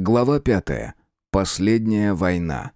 Глава пятая. Последняя война.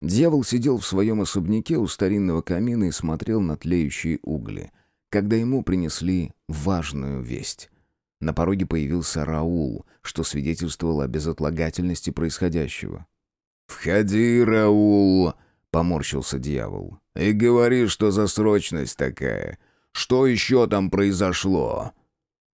Дьявол сидел в своем особняке у старинного камина и смотрел на тлеющие угли, когда ему принесли важную весть. На пороге появился Раул, что свидетельствовало о безотлагательности происходящего. «Входи, Раул!» — поморщился дьявол. «И говори, что за срочность такая. Что еще там произошло?»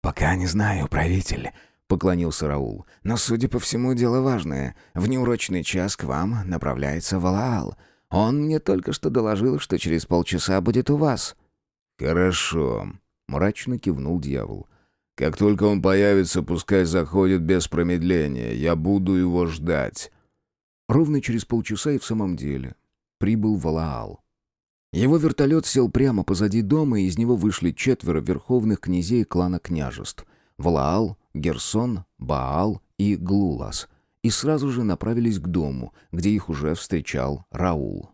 «Пока не знаю, правитель», — поклонился Раул. «Но, судя по всему, дело важное. В неурочный час к вам направляется Валаал. Он мне только что доложил, что через полчаса будет у вас». «Хорошо», — мрачно кивнул дьявол. «Как только он появится, пускай заходит без промедления. Я буду его ждать». Ровно через полчаса и в самом деле прибыл Валаал. Его вертолет сел прямо позади дома, и из него вышли четверо верховных князей клана княжеств — Валаал, Герсон, Баал и Глулас — и сразу же направились к дому, где их уже встречал Раул.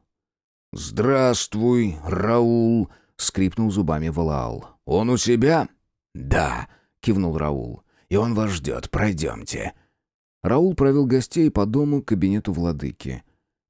«Здравствуй, Раул!» — скрипнул зубами Валаал. «Он у себя?» «Да», — кивнул Раул. «И он вас ждет. Пройдемте». Раул провел гостей по дому к кабинету владыки.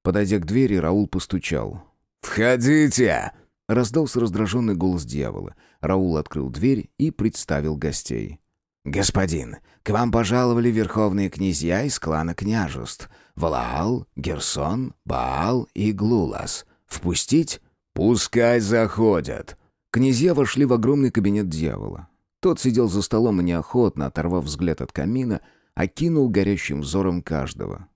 Подойдя к двери, Раул постучал. «Входите!» — раздался раздраженный голос дьявола. Раул открыл дверь и представил гостей. «Господин, к вам пожаловали верховные князья из клана княжеств. Валаал, Герсон, Баал и Глулас. Впустить?» «Пускай заходят!» Князья вошли в огромный кабинет дьявола. Тот сидел за столом и неохотно, оторвав взгляд от камина, окинул горящим взором каждого.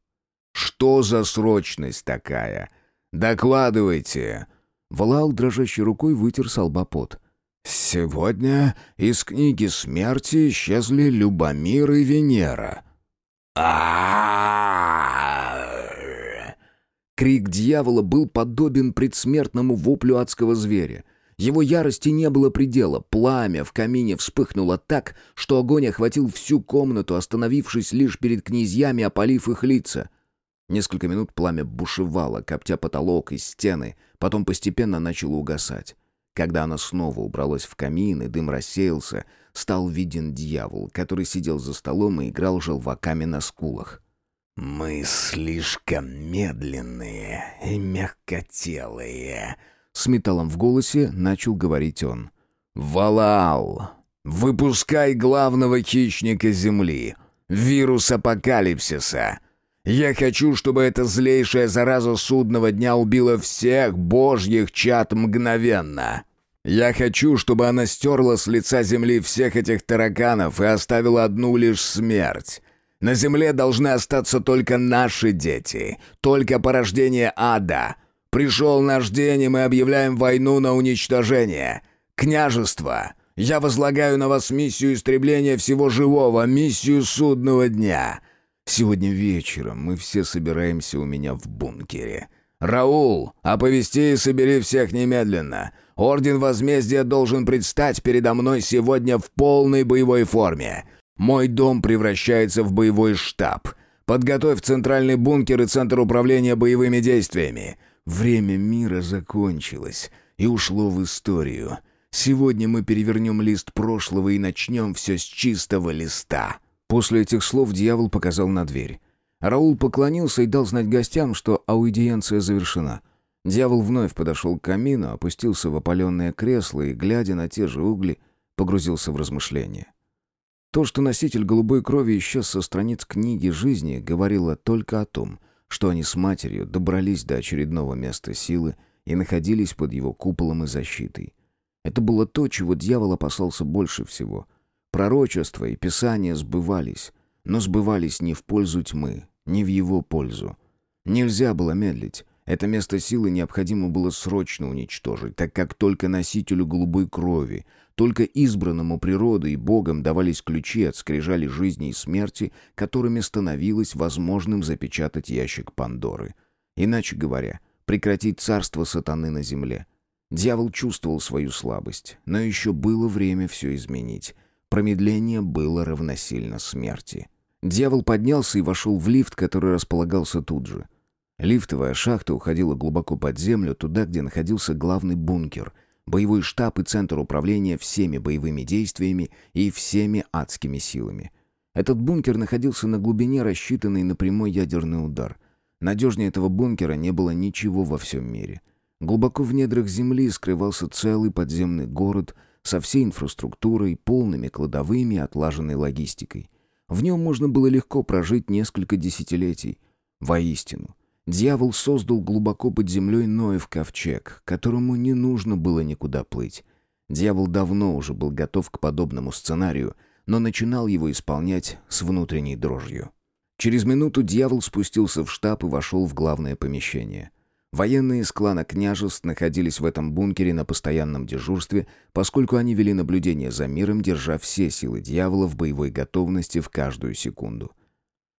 «Что за срочность такая? Докладывайте!» Валаал дрожащей рукой вытер с лба пот. «Сегодня из книги смерти исчезли Любомир и Венера». Крик дьявола был подобен предсмертному воплю адского зверя. Его ярости не было предела. Пламя в камине вспыхнуло так, что огонь охватил всю комнату, остановившись лишь перед князьями, опалив их лица. Несколько минут пламя бушевало, коптя потолок и стены, потом постепенно начало угасать. Когда она снова убралась в камин и дым рассеялся, стал виден дьявол, который сидел за столом и играл желваками на скулах. «Мы слишком медленные и мягкотелые», — с металлом в голосе начал говорить он. «Валаал, выпускай главного хищника Земли, вирус апокалипсиса. Я хочу, чтобы эта злейшая зараза судного дня убила всех божьих чад мгновенно. Я хочу, чтобы она стерла с лица земли всех этих тараканов и оставила одну лишь смерть». На земле должны остаться только наши дети, только порождение ада. Пришел наш день, и мы объявляем войну на уничтожение. Княжество, я возлагаю на вас миссию истребления всего живого, миссию судного дня. Сегодня вечером мы все собираемся у меня в бункере. Раул, оповести и собери всех немедленно. Орден возмездия должен предстать передо мной сегодня в полной боевой форме. Мой дом превращается в боевой штаб. Подготовь центральный бункер и центр управления боевыми действиями. Время мира закончилось и ушло в историю. Сегодня мы перевернем лист прошлого и начнем все с чистого листа». После этих слов дьявол показал на дверь. Раул поклонился и дал знать гостям, что аудиенция завершена. Дьявол вновь подошел к камину, опустился в опаленное кресло и, глядя на те же угли, погрузился в размышления. То, что носитель голубой крови исчез со страниц книги жизни, говорило только о том, что они с матерью добрались до очередного места силы и находились под его куполом и защитой. Это было то, чего дьявол опасался больше всего. Пророчества и писания сбывались, но сбывались не в пользу тьмы, не в его пользу. Нельзя было медлить. Это место силы необходимо было срочно уничтожить, так как только носителю голубой крови, только избранному природой и Богом давались ключи от скрижали жизни и смерти, которыми становилось возможным запечатать ящик Пандоры. Иначе говоря, прекратить царство сатаны на земле. Дьявол чувствовал свою слабость, но еще было время все изменить. Промедление было равносильно смерти. Дьявол поднялся и вошел в лифт, который располагался тут же. Лифтовая шахта уходила глубоко под землю, туда, где находился главный бункер, боевой штаб и центр управления всеми боевыми действиями и всеми адскими силами. Этот бункер находился на глубине, рассчитанной на прямой ядерный удар. Надежнее этого бункера не было ничего во всем мире. Глубоко в недрах земли скрывался целый подземный город со всей инфраструктурой, полными кладовыми и отлаженной логистикой. В нем можно было легко прожить несколько десятилетий. Воистину, дьявол создал глубоко под землей Ноев ковчег, которому не нужно было никуда плыть. Дьявол давно уже был готов к подобному сценарию, но начинал его исполнять с внутренней дрожью. Через минуту дьявол спустился в штаб и вошел в главное помещение. Военные из клана княжеств находились в этом бункере на постоянном дежурстве, поскольку они вели наблюдение за миром, держа все силы дьявола в боевой готовности в каждую секунду.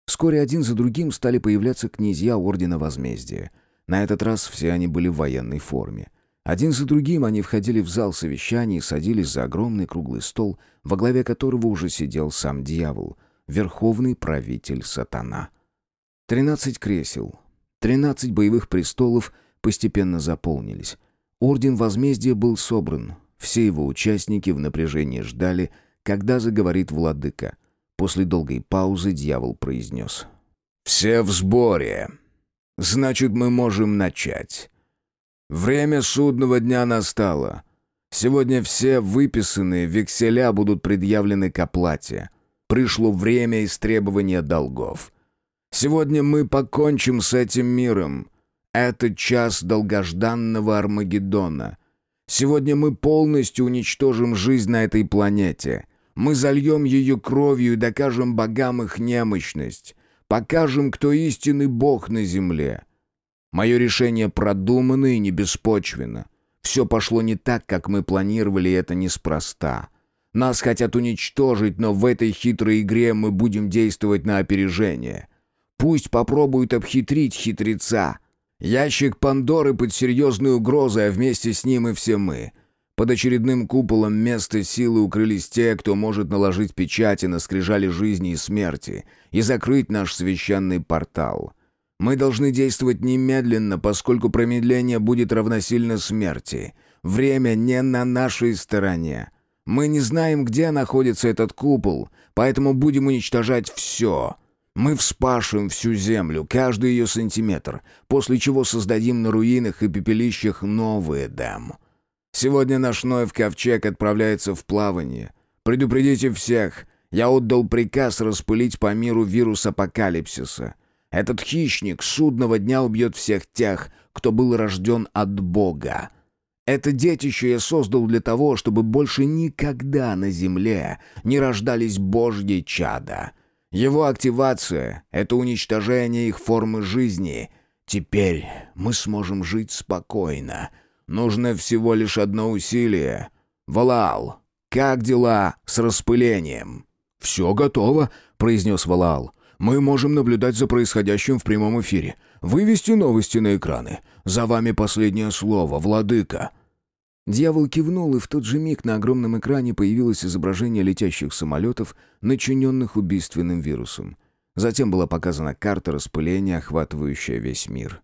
Вскоре один за другим стали появляться князья Ордена Возмездия. На этот раз все они были в военной форме. Один за другим они входили в зал совещаний и садились за огромный круглый стол, во главе которого уже сидел сам дьявол, верховный правитель сатана. Тринадцать кресел, тринадцать боевых престолов постепенно заполнились. Орден Возмездия был собран, все его участники в напряжении ждали, когда заговорит владыка. После долгой паузы дьявол произнес. «Все в сборе. Значит, мы можем начать». Время судного дня настало. Сегодня все выписанные векселя будут предъявлены к оплате. Пришло время истребования долгов. Сегодня мы покончим с этим миром. Это час долгожданного Армагеддона. Сегодня мы полностью уничтожим жизнь на этой планете. Мы зальем ее кровью и докажем богам их немощность. Покажем, кто истинный бог на земле. Мое решение продумано и не беспочвенно. Все пошло не так, как мы планировали, и это неспроста. Нас хотят уничтожить, но в этой хитрой игре мы будем действовать на опережение. Пусть попробуют обхитрить хитреца. Ящик Пандоры под серьезной угрозой, а вместе с ним и все мы. Под очередным куполом места силы укрылись те, кто может наложить печати на скрижали жизни и смерти и закрыть наш священный портал. Мы должны действовать немедленно, поскольку промедление будет равносильно смерти. Время не на нашей стороне. Мы не знаем, где находится этот купол, поэтому будем уничтожать все. Мы вспашем всю землю, каждый ее сантиметр, после чего создадим на руинах и пепелищах новый Эдем. Сегодня наш Ноев ковчег отправляется в плавание. Предупредите всех. Я отдал приказ распылить по миру вирус апокалипсиса — этот хищник судного дня убьет всех тех, кто был рожден от Бога. Это детище я создал для того, чтобы больше никогда на земле не рождались божьи чада. Его активация — это уничтожение их формы жизни. Теперь мы сможем жить спокойно. Нужно всего лишь одно усилие. Валаал, как дела с распылением?» «Все готово», — произнес Валаал. Мы можем наблюдать за происходящим в прямом эфире. Вывести новости на экраны. За вами последнее слово, владыка». Дьявол кивнул, и в тот же миг на огромном экране появилось изображение летящих самолетов, начиненных убийственным вирусом. Затем была показана карта распыления, охватывающая весь мир.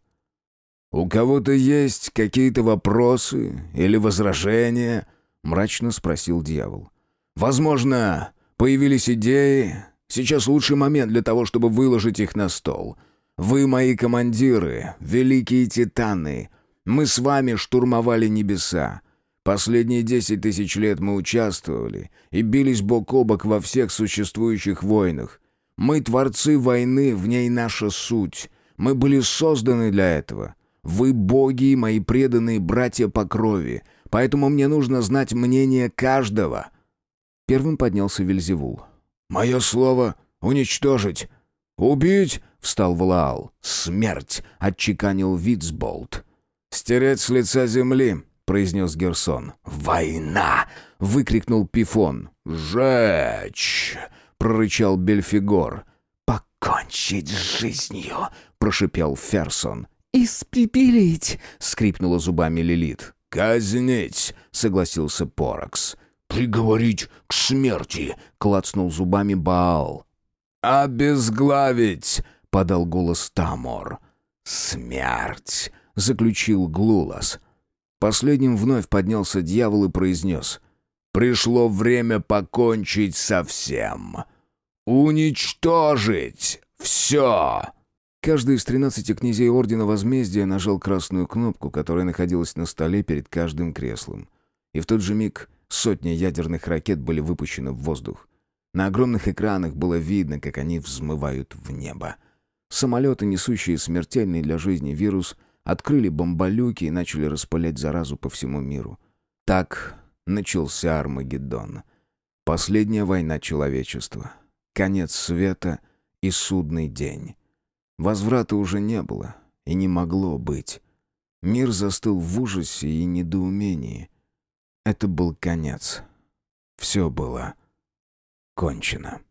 «У кого-то есть какие-то вопросы или возражения?» — мрачно спросил дьявол. «Возможно, появились идеи, Сейчас лучший момент для того, чтобы выложить их на стол. Вы мои командиры, великие титаны. Мы с вами штурмовали небеса. Последние десять тысяч лет мы участвовали и бились бок о бок во всех существующих войнах. Мы творцы войны, в ней наша суть. Мы были созданы для этого. Вы боги и мои преданные братья по крови, поэтому мне нужно знать мнение каждого». Первым поднялся Вельзевул. «Мое слово — уничтожить. Убить!» — встал Валаал. «Смерть!» — отчеканил Вицболт. «Стереть с лица земли!» — произнес Герсон. «Война!» — выкрикнул Пифон. «Жечь!» — прорычал Бельфигор. «Покончить с жизнью!» — прошипел Ферсон. «Испепелить!» — скрипнула зубами Лилит. «Казнить!» — согласился Поракс приговорить к смерти!» — клацнул зубами Баал. «Обезглавить!» — подал голос Тамор. «Смерть!» — заключил Глулас. Последним вновь поднялся дьявол и произнес. «Пришло время покончить со всем. Уничтожить все!» Каждый из тринадцати князей Ордена Возмездия нажал красную кнопку, которая находилась на столе перед каждым креслом. И в тот же миг сотни ядерных ракет были выпущены в воздух. На огромных экранах было видно, как они взмывают в небо. Самолеты, несущие смертельный для жизни вирус, открыли бомболюки и начали распылять заразу по всему миру. Так начался Армагеддон. Последняя война человечества. Конец света и судный день. Возврата уже не было и не могло быть. Мир застыл в ужасе и недоумении. Это был конец. Все было кончено.